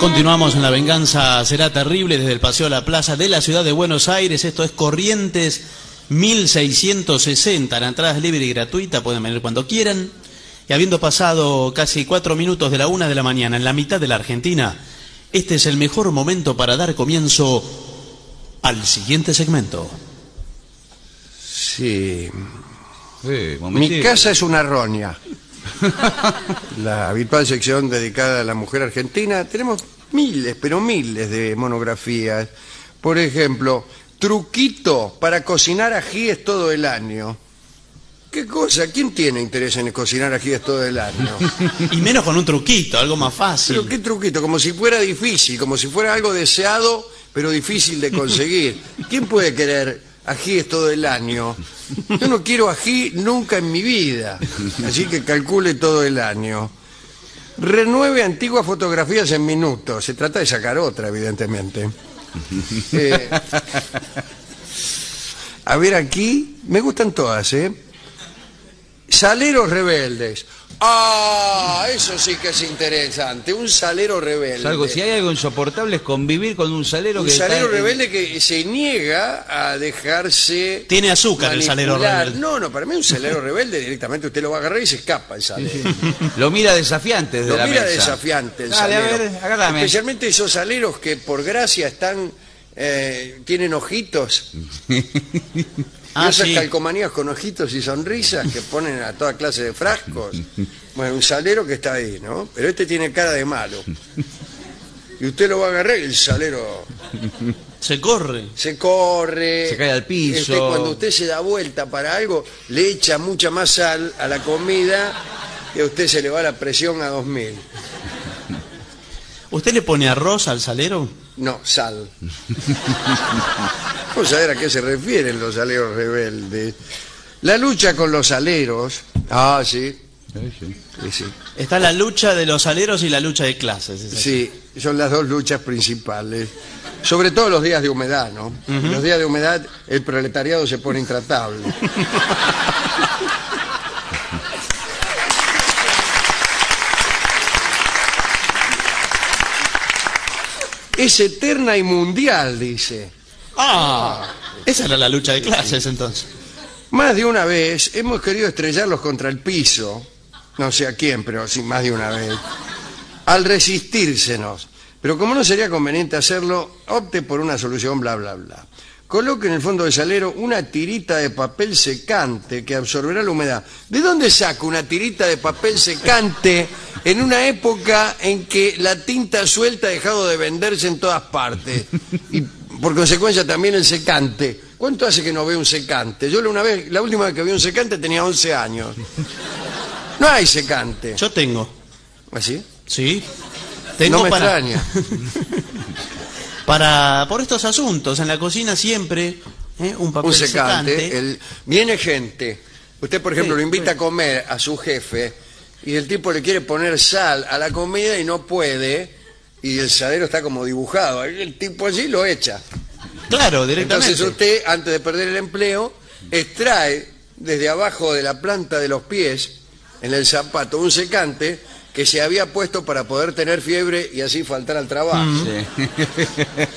Continuamos en La Venganza Será Terrible desde el Paseo a la Plaza de la Ciudad de Buenos Aires. Esto es Corrientes 1660. La entrada es libre y gratuita, pueden venir cuando quieran. Y habiendo pasado casi cuatro minutos de la una de la mañana en la mitad de la Argentina, este es el mejor momento para dar comienzo al siguiente segmento. Sí. Sí, Mi casa es una roña. La habitual sección dedicada a la mujer argentina. Tenemos miles, pero miles de monografías. Por ejemplo, truquito para cocinar ajíes todo el año. ¿Qué cosa? ¿Quién tiene interés en cocinar ajíes todo el año? Y menos con un truquito, algo más fácil. Pero qué truquito, como si fuera difícil, como si fuera algo deseado, pero difícil de conseguir. ¿Quién puede querer ajíes todo el año? Yo no quiero ají nunca en mi vida, así que calcule todo el año. Renueve antiguas fotografías en minutos. Se trata de sacar otra, evidentemente. Eh, a ver aquí, me gustan todas, ¿eh? Saleros rebeldes. Ah, eso sí que es interesante. Un salero rebelde. Salgo, si hay algo insoportable es convivir con un salero Un que está salero rebelde que se niega a dejarse. Tiene azúcar el salero rebelde. No, no, para mí un salero rebelde directamente usted lo va a agarrar y se escapa el salero. Lo mira desafiante desde Lo la mira mesa. desafiante el Dale, a salero. ver. Especialmente esos saleros que por gracia están. eh, tienen ojitos. Ah, y esas sí. calcomanías con ojitos y sonrisas que ponen a toda clase de frascos. Bueno, un salero que está ahí, ¿no? Pero este tiene cara de malo. Y usted lo va a agarrar y el salero Se corre. se corre. Se cae al piso. Este, cuando usted se da vuelta para algo, le echa mucha más sal a la comida y a usted se le va la presión a 2000. ¿Usted le pone arroz al salero? No, sal. Vamos a ver a qué se refieren los aleros rebeldes. La lucha con los aleros. Ah, sí. Sí, sí. Está la lucha de los aleros y la lucha de clases. es. Sí, son las dos luchas principales. Sobre todo los días de humedad, ¿no? Los días de humedad el proletariado se pone intratable. Es eterna y mundial, dice. Ah, esa era la lucha de clases entonces. Más de una vez hemos querido estrellarlos contra el piso, no sé a quién, pero sí más de una vez, al resistírsenos. Pero como no sería conveniente hacerlo, opte por una solución bla bla bla. Coloque en el fondo del salero una tirita de papel secante que absorberá la humedad. ¿De dónde saco una tirita de papel secante en una época en que la tinta suelta ha dejado de venderse en todas partes? Y por consecuencia también el secante. ¿Cuánto hace que no veo un secante? Yo una vez, la última vez que vi un secante tenía 11 años. No hay secante. Yo tengo. ¿Así? Sí. Tengo no me para, extraña. para por estos asuntos en la cocina siempre ¿eh? un papel un secante. secante. el- viene gente. Usted, por ejemplo, Sí, lo invita a comer a su jefe y el tipo le quiere poner sal a la comida y no puede y el salero está como dibujado. El tipo allí lo echa. Claro, directamente. Entonces usted, antes de perder el empleo, extrae desde abajo de la planta de los pies, en el zapato, un secante que se había puesto para poder tener fiebre y así faltar al trabajo. Sí.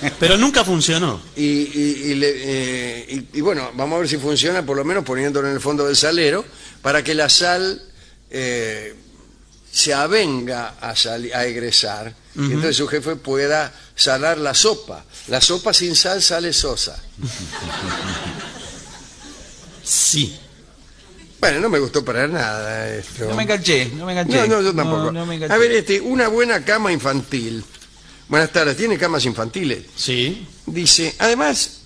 Pero nunca funcionó. Y, y- y le- eh, y- y bueno, vamos a ver si funciona, por lo menos poniéndolo en el fondo del salero, para que la sal eh, se avenga a, a egresar. Y entonces su jefe pueda salar la sopa. La sopa sin sal sale sosa. Sí. Bueno, no me gustó para nada esto. No me enganché, no me enganché. No, no, yo tampoco. No, no me enganché. a ver, este, una buena cama infantil. Buenas tardes, ¿tiene camas infantiles? Sí. Dice, además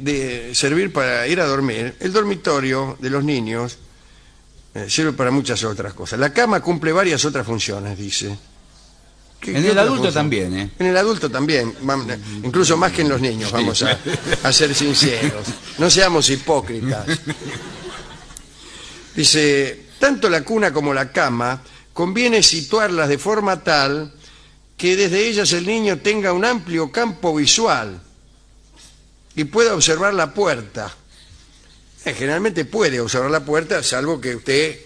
de servir para ir a dormir, el dormitorio de los niños eh, sirve para muchas otras cosas. La cama cumple varias otras funciones, dice. ¿Qué- En qué el adulto función? también, ¿eh? En el adulto también, vam- incluso más que en los niños, vamos a, a ser sinceros. No seamos hipócritas. Dice, tanto la cuna como la cama conviene situarlas de forma tal que desde ellas el niño tenga un amplio campo visual y pueda observar la puerta. Eh, generalmente puede observar la puerta, salvo que usted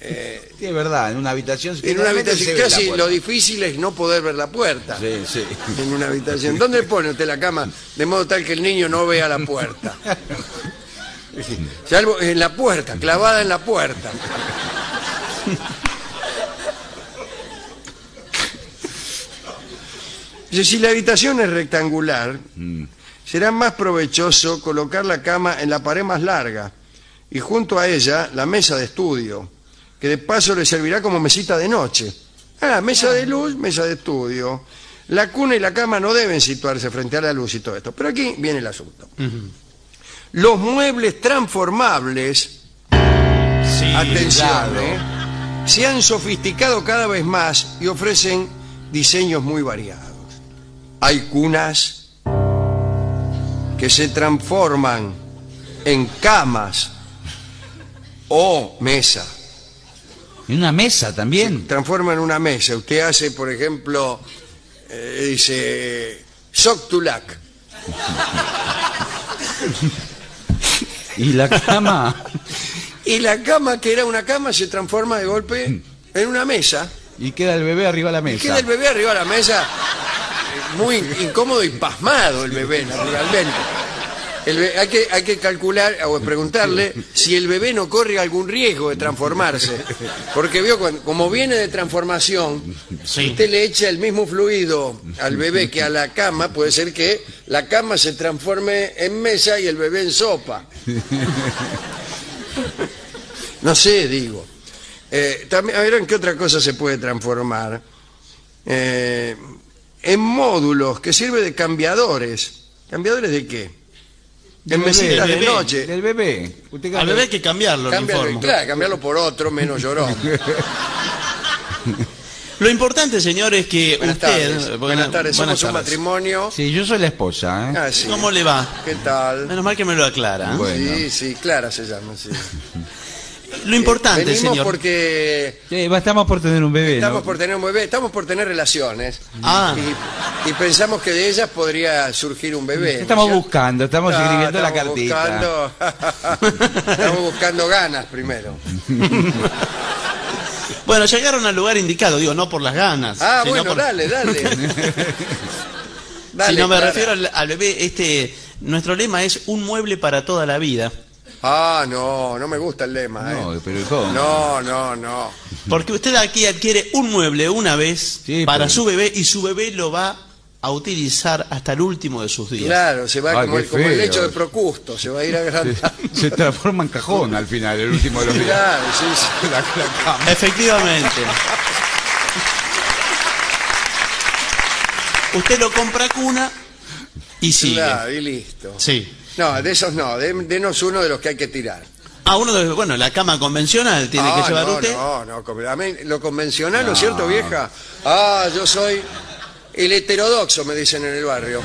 Sí, es verdad, en una habitación... En una habitación, casi lo difícil es no poder ver la puerta. Sí, sí. En una habitación. ¿Dónde pone usted la cama? De modo tal que el niño no vea la puerta. Salvo en la puerta, clavada en la puerta. Dice, Si la habitación es rectangular, será más provechoso colocar la cama en la pared más larga y junto a ella la mesa de estudio, que de paso le servirá como mesita de noche. Ah, mesa de luz, mesa de estudio. La cuna y la cama no deben situarse frente a la luz y todo esto. Pero aquí viene el asunto. Los muebles transformables Sí, Atención. ¿eh? se han sofisticado cada vez más y ofrecen diseños muy variados. Hay cunas que se transforman en camas o mesa. Y una mesa también. Transforman en una mesa. Usted hace, por ejemplo, eh, dice, Soctulac. Y la cama... Y la cama, que era una cama, se transforma de golpe en una mesa. y queda el bebé arriba de la Y mesa. queda el bebé arriba de la mesa, eh, muy incómodo y pasmado el bebé, naturalmente. El hay, que, hay que calcular o preguntarle si el bebé no corre algún riesgo de transformarse. Porque cuando- como viene de transformación, si usted le echa el mismo fluido al bebé que a la cama, puede ser que la cama se transforme en mesa y el bebé en sopa. No sé, digo. Eh, también, a ver en qué otra cosa se puede transformar. Eh, en módulos que sirve de cambiadores. ¿Cambiadores de qué? Del En mesitas del de bebé, noche. Del bebé. Usted Al bebé hay que cambiarlo, le Cámbialo, informo. claro, cambiarlo por otro menos llorón. Lo importante, señor, es que Buenas usted... tardes. buena- Buenas tardes. Somos buenas un tardes. matrimonio. Sí, yo soy la esposa, ¿eh? Ah, sí. ¿Cómo le va? ¿Qué tal? Menos mal que me lo aclara. ¿eh? Bueno. Sí, sí, Clara se llama, sí. Lo importante, Venimos señor. porque Sí, estamos por tener un bebé, estamos ¿no? por tener un bebé, estamos por tener relaciones. Ah. Y, y pensamos que de ellas podría surgir un bebé. ¿no Estamos buscando, estamos Ah, escribiendo la estamos cartita. buscando- estamos buscando ganas primero. Bueno, llegaron al lugar indicado, digo, no por las ganas. Ah, sino bueno, por- dale, dale. Dale, si no me Clara. refiero al, al bebé, este, nuestro lema es un mueble para toda la vida. Ah, no, no me gusta el lema. No, eh. pero ¿cómo? No, no, no. Porque usted aquí adquiere un mueble una vez Sí, para pero- su bebé y su bebé lo va a utilizar hasta el último de sus días. Claro, se va Ay, como, el, como el lecho de Procusto, se va a ir agrandando. Se transforma en cajón al final, el último de los días. Claro, sí, sí. La, la cama. Efectivamente. Usted lo compra cuna y sigue. Claro, y listo. Sí. No, de esos no, de- denos uno de los que hay que tirar. Ah, uno de los, bueno, la cama convencional tiene Ah, que llevar no, usted. No, no, a mí lo convencional, ¿no es cierto, vieja? Ah, yo soy el heterodoxo, me dicen en el barrio.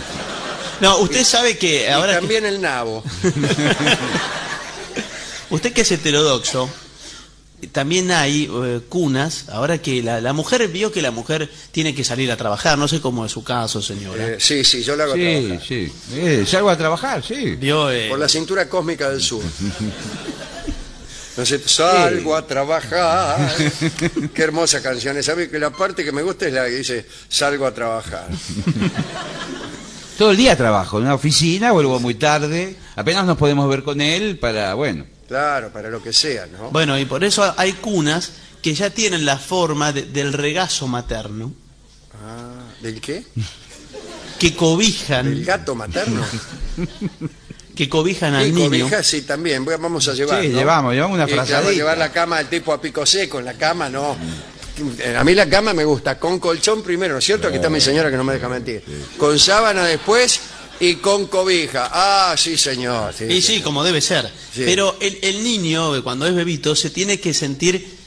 No, usted sabe que y ahora que- también el nabo. usted que es heterodoxo, también hay eh, cunas, ahora que la, la mujer vio que la mujer tiene que salir a trabajar, no sé cómo es su caso, señora. Eh, sí, sí, yo lo hago Sí, trabajar. sí. Eh, salgo a trabajar, sí. Vio, eh, Por la cintura cósmica del sur. Salgo a trabajar. Qué hermosa canción. ¿Sabe que la parte que me gusta es la que dice salgo a trabajar? Todo el día trabajo en una oficina, vuelvo muy tarde. Apenas nos podemos ver con él para, bueno. Claro, para lo que sea, ¿no? Bueno, y por eso hay cunas que ya tienen la forma de- del regazo materno, Ah, ¿Del qué? que ¿Del cobijan, gato materno? que cobijan al Y niño. cobija, sí, también. Vamos a llevar. Sí, ¿no? llevamos, llevamos una Y, claro, frazadita. llevar la cama al tipo a pico seco. En la cama, no. Eh, A mí la cama me gusta con colchón primero, ¿no es cierto? Aquí está mi señora que no me deja mentir. Con sábana después y con cobija. Ah, sí, señor. Sí, Y sí, como debe ser. Sí. Pero el, el niño, cuando es bebito, se tiene que sentir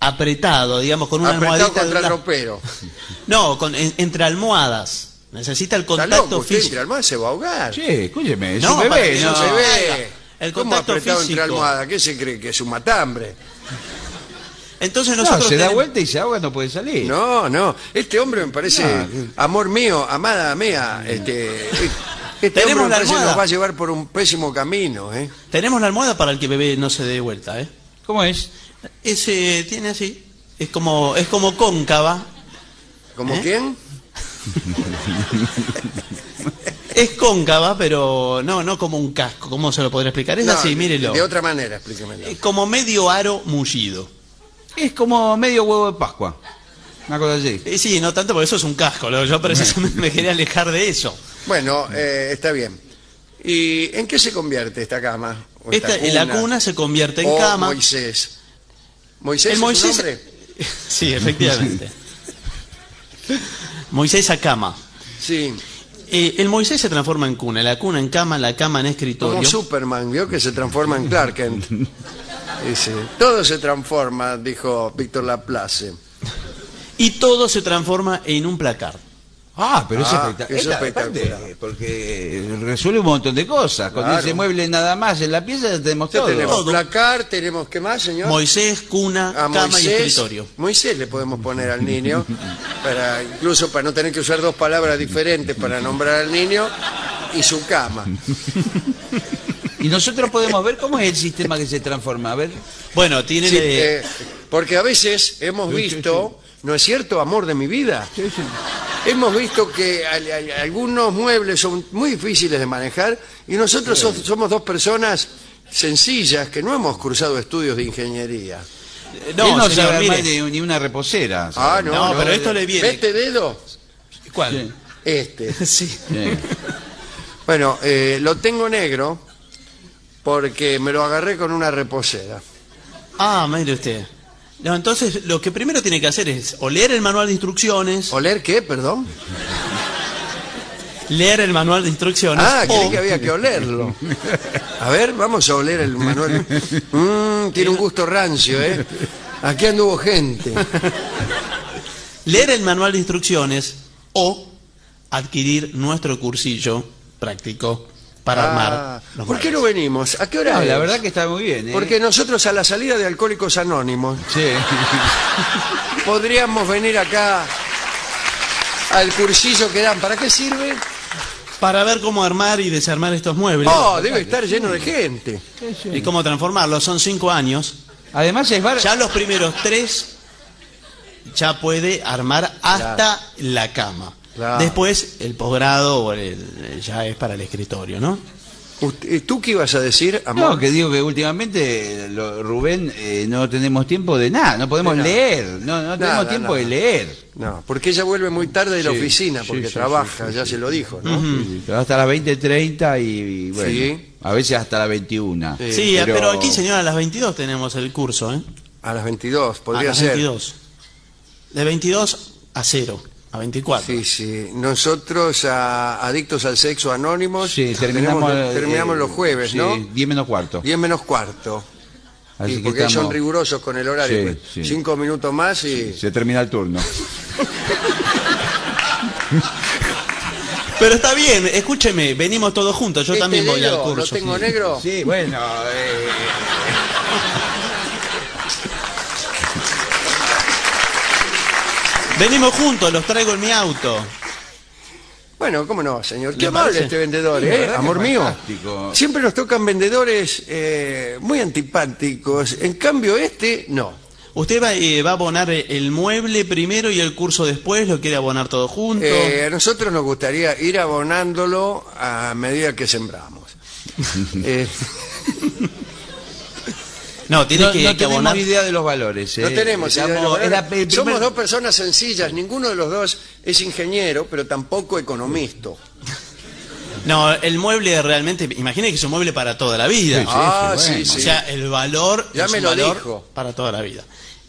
apretado, digamos, con una Apretado almohadita. contra el ropero. No, con, en- entre almohadas. Necesita el contacto loco, usted entre físico. almohas se va a ahogar. Sí, escúcheme, es No, un bebé. No, ¿no? se no. ve. El ¿Cómo contacto apretado físico. entre almohadas? ¿Qué se cree? ¿Que es un matambre? Entonces No, nosotros se da vuelta y se ahoga, no puede salir. No, no. Este hombre me parece, Ah. amor mío, amada mía, este, este Tenemos la almohada. nos va a llevar por un pésimo camino, ¿eh? tenemos la almohada para el que bebé no se dé vuelta, ¿eh? ¿Cómo es? Ese tiene así. Es como, es como cóncava. ¿Como ¿Eh? quién? Es cóncava, pero no, no como un casco. ¿Cómo se lo podría explicar? Es No, así, mírelo. De otra manera, explíquemelo. Es como medio aro mullido. Es como medio huevo de Pascua. Una cosa así. Eh, sí, no tanto porque eso es un casco. lo- Yo precisamente me quería alejar de eso. Bueno, eh, está bien. ¿Y en qué se convierte esta cama? ¿O esta Esta, la cuna se convierte en o cama. Moisés. ¿Moisés El es Moisés-? Sí, efectivamente. Moisés a cama. Sí, Eh, el Moisés se transforma en cuna, la cuna en cama, la cama en como escritorio. Superman, vio que se transforma en Clark Kent. Dice, todo se transforma, dijo Víctor Laplace. Y todo se transforma en un placar. Ah, pero es Ah, espectac- eso es espectacular. porque resuelve un montón de cosas. Con Claro. ese mueble nada más en la pieza ya tenemos Ya todo. tenemos Todo. placar, tenemos, ¿qué más, señor? Moisés, cuna, a cama y escritorio. Moisés le podemos poner al niño, para incluso para no tener que usar dos palabras diferentes para nombrar al niño, y su cama. Y nosotros podemos ver cómo es el sistema que se transforma. A ver. Bueno, tiene... Sí, eh, eh, porque a veces hemos Sí, sí, visto, ¿no es cierto, amor de mi vida? Hemos visto que al- al- algunos muebles son muy difíciles de manejar y nosotros so- somos dos personas sencillas que no hemos cruzado estudios de ingeniería. no, Él no señor, sabe mire. ni una reposera. Ah, no, No, pero esto le viene. ¿Este dedo? ¿Cuál? Este. Sí. Sí. Bueno, eh, lo tengo negro porque me lo agarré con una reposera. Ah, mire usted. No, entonces lo que primero tiene que hacer es o leer el manual de instrucciones, ¿Oler qué, perdón? leer el manual de instrucciones. Ah, creí o- que había que olerlo. A ver, vamos a oler el manual. Mm, tiene un gusto rancio, ¿eh? Aquí anduvo gente. leer el manual de instrucciones o adquirir nuestro cursillo práctico para Ah, armar los ¿Por qué no venimos? ¿A qué hora No, la verdad que está muy bien. ¿eh? Porque nosotros a la salida de Alcohólicos Anónimos Sí. podríamos venir acá al cursillo que dan. ¿Para qué sirve? Para ver cómo armar y desarmar estos muebles Oh, debe estar lleno de gente. y cómo transformarlos. Son cinco años. Además es bar... Ya los primeros tres ya puede armar hasta la cama. Claro. Después el posgrado ya es para el escritorio, ¿no? ¿Tú qué ibas a decir, amor? No, que digo que últimamente, lo- Rubén, eh, no tenemos tiempo de nada, no podemos nada. leer, no, no tenemos Nada, tiempo de leer. No, porque ella vuelve muy tarde de la Sí, oficina, porque sí, trabaja, sí, sí, ya sí. se lo dijo, ¿no? Hasta las 20.30 y, y bueno, Sí. a veces hasta las 21. Sí, Sí, pero... aquí, señora, a las 22 tenemos el curso, ¿eh? A las 22, a podría las ser. 22. De 22 a 0, a 24. Sí, sí. Nosotros, a Adictos al Sexo Anónimos, Sí, terminamos, tenemos- eh, terminamos los jueves, sí, ¿no? 10 menos cuarto. 10 menos cuarto. Así Y que porque son rigurosos con el horario. Sí, pues, sí. Cinco minutos más y... Se termina el turno. Pero está bien, escúcheme, venimos todos juntos, yo ¿Este también voy al curso. ¿Lo tengo sí. negro? Sí, bueno, eh, Venimos juntos, los traigo en mi auto. Bueno, cómo no, señor. Qué ¿Le amable parece? este vendedor, ¿eh? Amor mío. Siempre nos tocan vendedores eh, muy antipáticos. En cambio, este, no. ¿Usted va, eh, va a abonar el mueble primero y el curso después? ¿Lo quiere abonar todo junto? Eh, a nosotros nos gustaría ir abonándolo a medida que sembramos. Eh, no, tiene no, que, no que tenemos abonar. idea de los valores. no eh. tenemos idea de el primer- Somos dos personas sencillas. Ninguno de los dos es ingeniero, pero tampoco economista. No, el mueble realmente, imagine que es un mueble para toda la vida. Sí, ah, sí, sí, bueno. sí. O sea, el valor Ya es me un lo valor dijo. para toda la vida.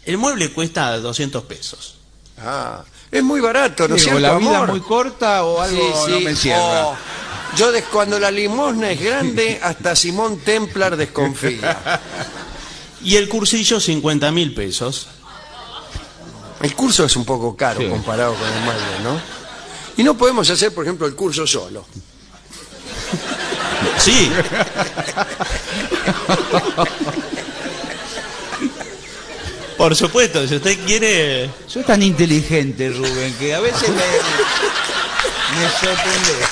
El mueble cuesta 200 pesos. Ah, es muy barato, ¿no es cierto, la vida amor? muy corta o algo Sí, no me cierra. Oh, yo cuando la limosna es grande, hasta Simón Templar desconfía. Y el cursillo 50 mil pesos. El curso es un poco caro Sí. comparado con el mueble, ¿no? Y no podemos hacer, por ejemplo, el curso solo. Sí. Por supuesto, si usted quiere... Sos tan inteligente, Rubén, que a veces me, me sorprende.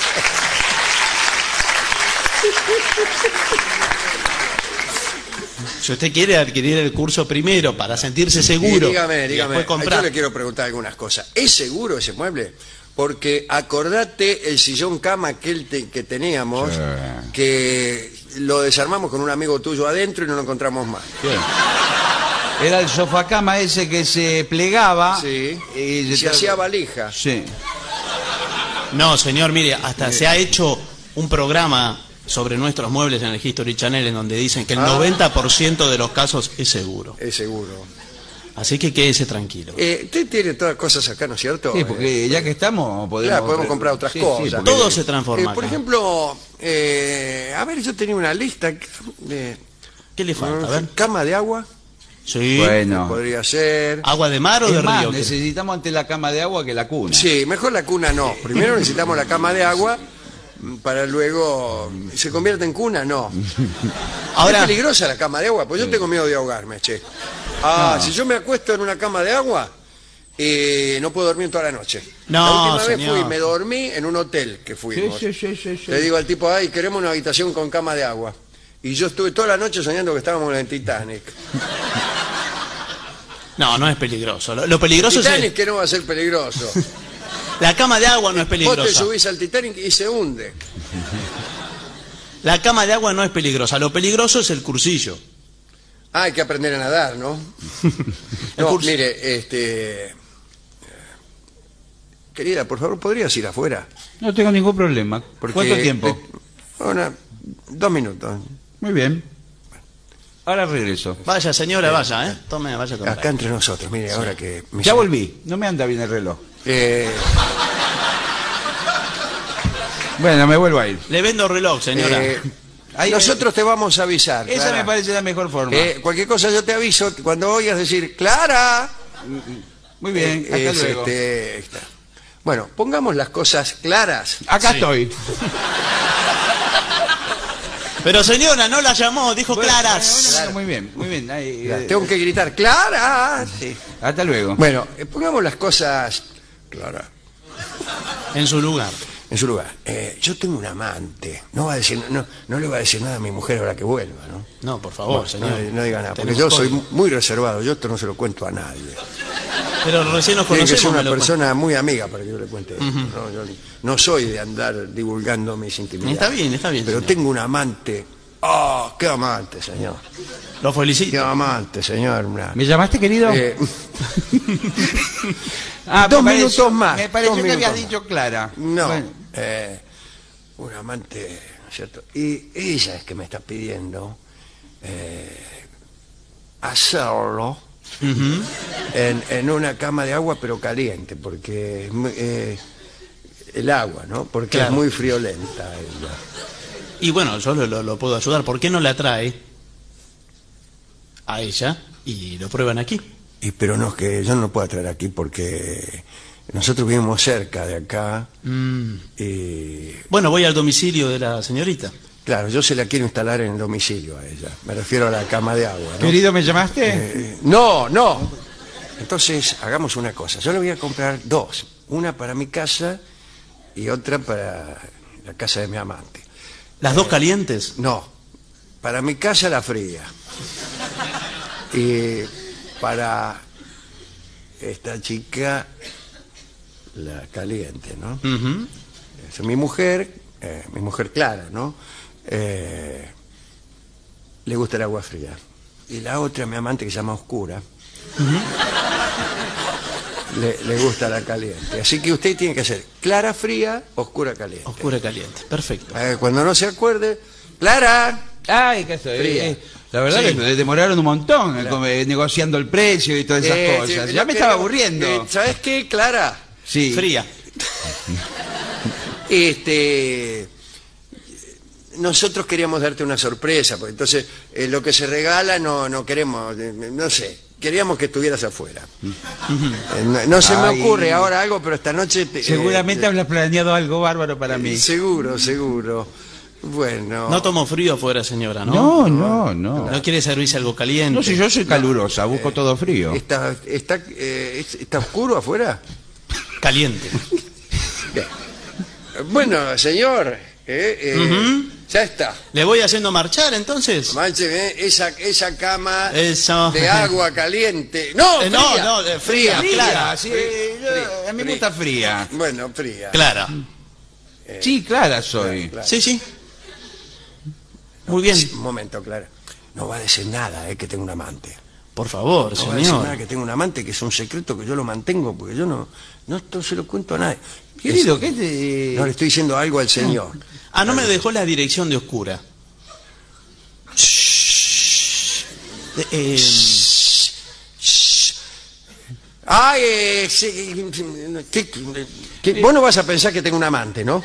Si usted quiere adquirir el curso primero para sentirse Y seguro dígame, y dígame, yo comprar. le quiero preguntar algunas cosas. ¿Es seguro ese mueble? Porque acordate el sillón cama aquel te- que teníamos, Sí. que lo desarmamos con un amigo tuyo adentro y no lo encontramos más. Bien. Era el sofá cama ese que se plegaba. Sí. Y se hacía valija. Sí. No, señor, mire, hasta se ha hecho un programa sobre nuestros muebles en el History Channel en donde dicen que el Ah. 90% de los casos es seguro. Es seguro. Así que quédese tranquilo. Eh, usted tiene todas cosas acá, ¿no es cierto? Sí, porque ya que estamos podemos... Claro, podemos comprar otras Sí, cosas. porque- Todo se transforma Eh, por acá. ejemplo, eh, a ver, yo tenía una lista de ¿Qué le falta? A ver. cama de agua, Sí. Bueno. podría ser. ¿Agua de mar o Es de más, río? Necesitamos antes la cama de agua que la cuna. Sí, mejor la cuna no. Primero necesitamos la cama de agua para luego se convierte en cuna, no. Ahora- es peligrosa la cama de agua, pues yo tengo miedo de ahogarme, che. Ah, No. si yo me acuesto en una cama de agua, eh, no puedo dormir toda la noche. No, la última señor. vez fui, me dormí en un hotel que fuimos. sí, sí, sí, sí. Le digo al tipo, ay, queremos una habitación con cama de agua. Y yo estuve toda la noche soñando que estábamos en el Titanic. No, no es peligroso. Lo, lo peligroso es Titanic el- que no va a ser peligroso. la cama de agua no es Vos te peligrosa. subís al Titanic y se hunde. La cama de agua no es peligrosa. Lo peligroso es el cursillo. Ah, hay que aprender a nadar, ¿no? No, mire, este... Querida, por favor, ¿podrías ir afuera? No tengo ningún problema. Porque- ¿Cuánto tiempo? Una, dos minutos. Muy bien. Ahora regreso. Vaya, señora, vaya, ¿eh? Tome, vaya a comprar. Acá entre nosotros, mire, ahora que... me Ya sale- volví. No me anda bien el reloj. Eh, Bueno, me vuelvo a ir. Le vendo reloj, señora. eh, Ahí- nosotros te vamos a avisar. Esa Clara. me parece la mejor forma. Eh, cualquier cosa yo te aviso cuando oigas decir, Clara. Muy bien, Eh, hasta es, luego. este, está. Bueno, pongamos las cosas claras. Acá Sí. estoy. Pero señora, no la llamó, dijo Bueno, claras. bueno, bueno, muy bien, muy bien. Ahí, eh, Tengo que gritar, Clara. Sí. Hasta luego. Bueno, eh, pongamos las cosas claras En su lugar. en su lugar. Eh, yo tengo un amante. No va a decir, no, no le va a decir nada a mi mujer ahora que vuelva, ¿no? No, por favor, No, señor. no, no diga nada, porque yo soy muy reservado. Yo esto no se lo cuento a nadie. Pero recién nos Tiene que conocemos. ser una persona muy amiga para que yo le cuente esto. ¿no? Yo no soy de andar divulgando mis intimidades. Está bien, está bien, Pero señor. tengo un amante. ¡Oh, qué amante, señor! Lo ¡Qué felicito. amante, señor! ¿Me llamaste, querido? Eh, Ah, dos minutos pareció- más, Me pareció que habías dicho Clara. no, Bueno, eh, un amante, ¿no es ¿cierto? Y ella es que me está pidiendo eh, hacerlo en, en una cama de agua, pero caliente, porque el agua, ¿no? Porque Claro. es muy friolenta ella. Y bueno, yo lo, lo- lo puedo ayudar. ¿Por qué no la trae a ella y lo prueban aquí? Y pero no es que yo no lo puedo traer aquí porque nosotros vivimos cerca de acá Mm. y Bueno, voy al domicilio de la señorita. claro, yo se la quiero instalar en el domicilio a ella. Me refiero a la cama de agua, ¿no? Querido, ¿me llamaste? Eh, no, no. Entonces, hagamos una cosa. Yo le voy a comprar dos. Una para mi casa y otra para la casa de mi amante. ¿Las dos calientes? No, para mi casa la fría. Y para esta chica la caliente, ¿no? Es mi mujer, eh, mi mujer Clara, ¿no? Eh, le gusta el agua fría. Y la otra, mi amante, que se llama Oscura, le, le gusta la caliente. Así que usted tiene que hacer clara fría, oscura caliente. Oscura caliente. Perfecto. Eh, cuando no se acuerde, Clara, Ay, qué estoy. Fría. Eh, La verdad Sí. que demoraron un montón eh, eh, negociando el precio y todas esas eh, cosas. sí, Ya me que- estaba aburriendo. eh, ¿Sabes qué, Clara? sí. Fría. Este, nosotros queríamos darte una sorpresa, porque entonces eh, lo que se regala no, no queremos, eh, no sé, queríamos que estuvieras afuera. Eh, no, no se Ay. me ocurre ahora algo, pero esta noche... te- Seguramente eh, habrás planeado algo bárbaro para mí. Seguro, seguro. Bueno. No tomo frío afuera, señora, ¿no? No, no, no. ¿No quiere servirse algo caliente? No, si yo soy calurosa, busco todo frío. ¿Está, está, eh, es- ¿Está oscuro afuera? Caliente. Bien. Bueno, señor, Eh, eh. Ya está. ¿Le voy haciendo marchar entonces? Manche, eh, esa, esa cama Eso. de agua caliente. No, Eh, fría. no, no, de fría, clara. sí, a mí me gusta fría. Bueno, fría. Clara. Sí, clara soy. Sí, sí. Muy bien. Un momento, Clara. No va a decir nada, eh, que tengo un amante. Por favor, No a decir nada señor. que tengo un amante, que es un secreto que yo lo mantengo, porque yo no, no, no se lo cuento a nadie. Querido, ¿qué te...? No le estoy diciendo algo al señor. Ah, no me dejó la dirección de Oscura. Eh, eh, Ay, eh, sí, ¿qué- qué- vos no vas a pensar que tengo un amante, ¿no?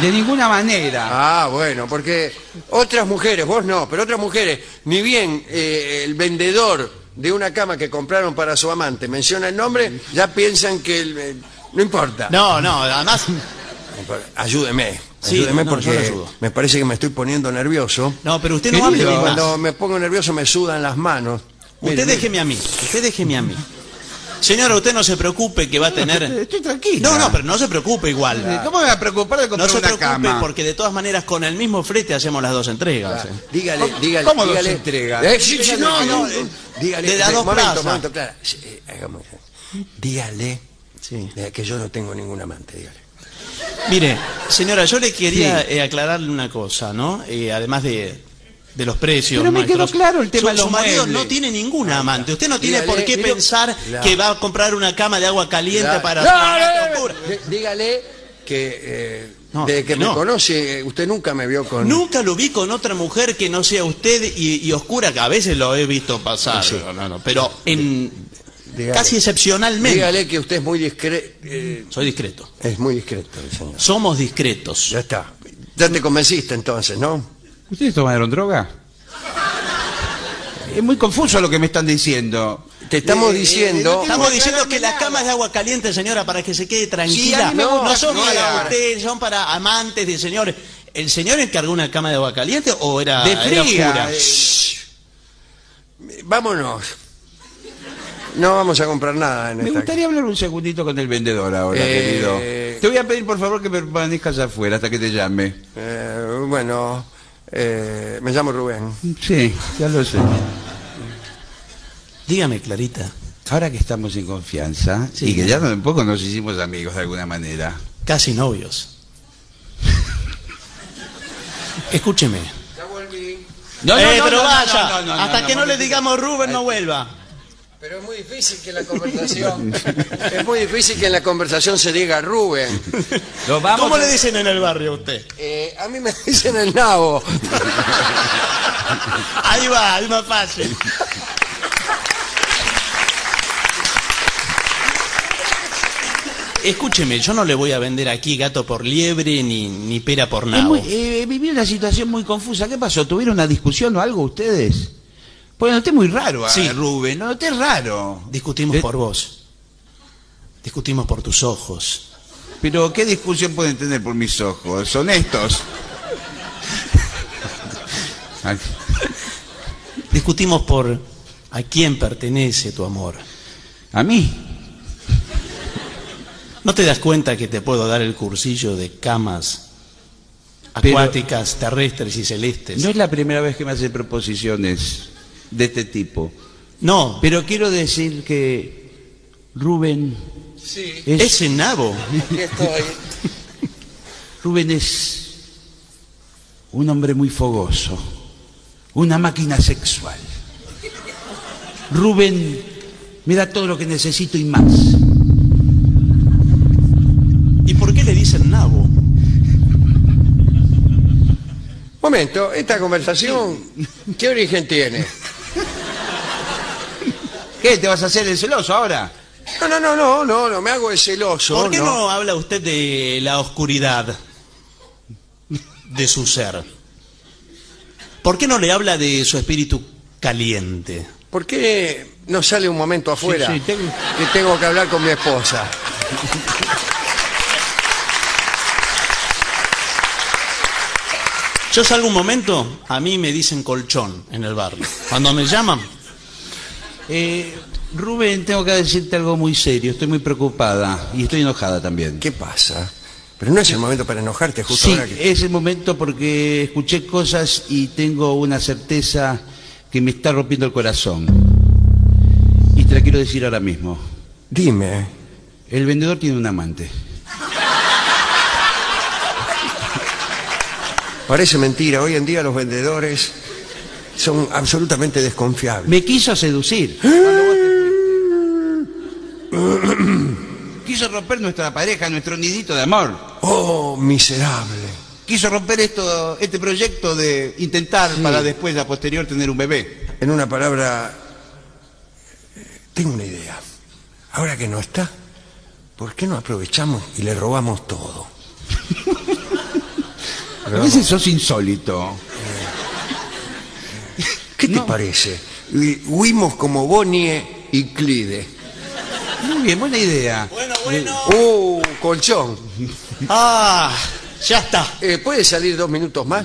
De ninguna manera. Ah, bueno, porque otras mujeres, vos no, pero otras mujeres, ni bien eh, el vendedor de una cama que compraron para su amante menciona el nombre, ya piensan que el- eh, no importa. no, no, además. Ayúdeme, Sí, ayúdeme no, porque lo ayudo. me parece que me estoy poniendo nervioso. No, pero usted no Querido, hable de Y más. cuando me pongo nervioso me sudan las manos. Usted mire. déjeme a mí. Usted déjeme a mí. Señora, usted no se preocupe que va a tener. Estoy tranquila. No, no, pero no se preocupe igual. ¿Cómo me va a preocupar de No comprar se una preocupe cama? porque de todas maneras con el mismo flete hacemos las dos entregas. Ah, eh. Dígale, dígale, cómo dos dígale. entregas? Eh, sí, sí, no, no, eh, dígale. de las eh, dos momento, plazas. momento. Sí, eh, hagamos. Dígale Sí. eh, que yo no tengo ningún amante, dígale. Mire, señora, yo le quería eh, aclararle una cosa, ¿no? Eh, además de, de los precios. Pero me quedó nuestros. claro el tema Su- de los Su marido muebles. no tiene ninguna amante. Usted no tiene Dígale, por qué mire, pensar que va a comprar una cama de agua caliente para No, Dígale que eh, No, desde que no. me conoce, eh, usted nunca me vio con... Nunca lo vi con otra mujer que no sea usted y, y oscura, que a veces lo he visto pasar, Sí. no, no, no, pero en Dígale. casi excepcionalmente. Dígale que usted es muy discreto. Soy discreto. es muy discreto el señor. Somos discretos. Ya está. Ya te convenciste entonces, ¿no? ¿Ustedes tomaron droga? Es muy confuso lo que me están diciendo. Te estamos Eh, diciendo... no Estamos diciendo que las camas de agua caliente, señora, para que se quede tranquila, me no, son para usted, son para amantes de señores. ¿El señor encargó una cama de agua caliente o era, De fría. eh, Vámonos. No vamos a comprar nada en Me esta gustaría hablar un segundito con el vendedor ahora, Eh, querido. Te voy a pedir por favor que permanezcas afuera hasta que te llame. Eh, bueno, eh, me llamo Rubén. Sí, ya lo sé. Dígame, Clarita, Ahora que estamos en confianza Sí. y que ya un poco nos hicimos amigos de alguna manera. casi novios. Escúcheme. No, Eh, no, pero no, no, vaya, no, no, no, hasta no, que no, no, le no. digamos Rubén no vuelva. Pero es muy difícil que la conversación... es muy difícil que en la conversación se diga Rubén. Lo vamos ¿Cómo a- le dicen en el barrio a usted? Eh, a mí me dicen el nabo. Ahí va, es más fácil. Escúcheme, yo no le voy a vender aquí gato por liebre ni, ni pera por Es nabo. muy- eh, viví una situación muy confusa. ¿Qué pasó? ¿Tuvieron una discusión o algo ustedes? Pues noté muy raro a Sí. Rubén, lo noté raro. Discutimos Eh, por vos. Discutimos por tus ojos. Pero ¿qué discusión pueden tener por mis ojos? Son estos. Discutimos por a quién pertenece tu amor. ¿A mí? ¿No te das cuenta que te puedo dar el cursillo de camas Pero- acuáticas, terrestres y celestes? No es la primera vez que me hacen proposiciones de este tipo. No, Pero quiero decir que Rubén es, ese nabo. Aquí estoy. Rubén es un hombre muy fogoso, una máquina sexual. Rubén me da todo lo que necesito y más. ¿Y por qué le dicen nabo? Momento, esta conversación, ¿qué origen tiene? ¿Qué? ¿Te vas a hacer el celoso ahora? No, no, no, no, no, no me hago el celoso. ¿Por qué no habla usted de la oscuridad de su ser? ¿Por qué no le habla de su espíritu caliente? ¿Por qué no sale un momento afuera? Sí, sí, tengo- Que tengo que hablar con mi esposa. Yo salgo un momento, a mí me dicen colchón en el barrio. Cuando me llaman, Eh, Rubén, tengo que decirte algo muy serio. Estoy muy preocupada y estoy enojada también. ¿Qué pasa? Pero no es el momento para enojarte justo Sí, ahora que... es el momento porque escuché cosas y tengo una certeza que me está rompiendo el corazón. Y te la quiero decir ahora mismo. Dime, El vendedor tiene un amante. parece mentira. Hoy en día los vendedores son absolutamente desconfiables. Me quiso seducir. Fuiste. quiso romper nuestra pareja, nuestro nidito de amor. Oh, miserable. Quiso romper esto, este proyecto de intentar Sí. para después, a posterior, tener un bebé. En una palabra, tengo una idea. Ahora que no está, ¿por qué no aprovechamos y le robamos todo? A veces sos insólito. ¿Qué te No. parece? Huimos como Bonnie y Clide. Muy bien, buena idea. Bueno, bueno. ¡Uh, colchón! Ah, ya está. Eh, ¿Puede salir dos minutos más?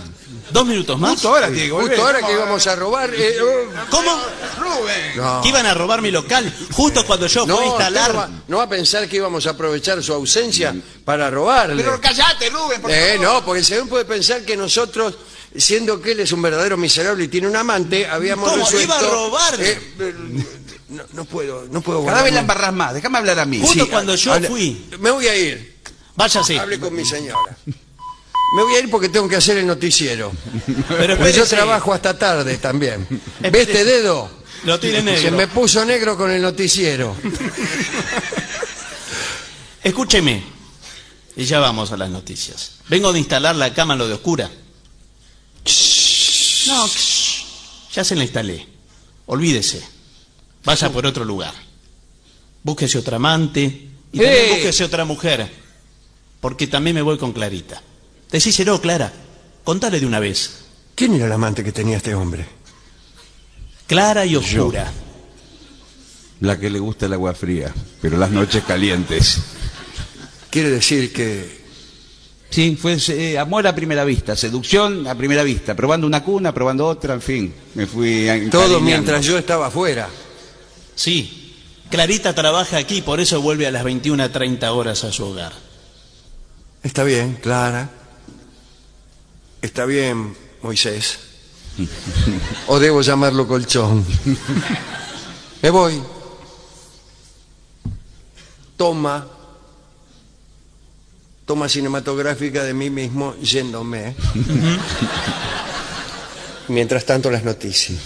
¿Dos minutos más? Justo ahora volver. Justo ahora que íbamos a robar... eh, oh, ¿Cómo? Rubén. no. ¿Que iban a robar mi local? Justo cuando yo No, fui a instalar... no va, no va a pensar que íbamos a aprovechar su ausencia para robarle. Pero callate, Rubén, por Eh, no, porque el señor puede pensar que nosotros, siendo que él es un verdadero miserable y tiene un amante, habíamos ¿Cómo? resuelto... Iba a robar. Eh, eh, no, no puedo, no puedo... Cada vez la embarras más. Déjame hablar a mí. Justo Sí, cuando yo fui. Me voy a ir. Váyase. Hable con mi señora. Me voy a ir porque tengo que hacer el noticiero. Pero Porque yo trabajo hasta tarde también. ¿Ve este dedo? Lo tiene Se negro. me puso negro con el noticiero. Escúcheme. Y ya vamos a las noticias. Vengo de instalar la cama en lo de oscura. No, ya se la instalé. Olvídese. Vaya por otro lugar. Búsquese otra amante y también ¡Eh! búsquese otra mujer. Porque también me voy con Clarita. Decíselo, Clara. Contale de una vez. ¿Quién era el amante que tenía este hombre? Clara y oscura. La que le gusta el agua fría, pero las noches calientes. Quiere decir que... Sí, fue eh, amor a primera vista, seducción a primera vista, probando una cuna, probando otra, en fin. Me fui Todo mientras yo estaba afuera. Sí. Clarita trabaja aquí, por eso vuelve a las 21 a 30 horas a su hogar. Está bien, Clara. Está bien, Moisés. O debo llamarlo colchón. Me voy. Toma. Toma cinematográfica de mí mismo yéndome. Mientras tanto las noticias.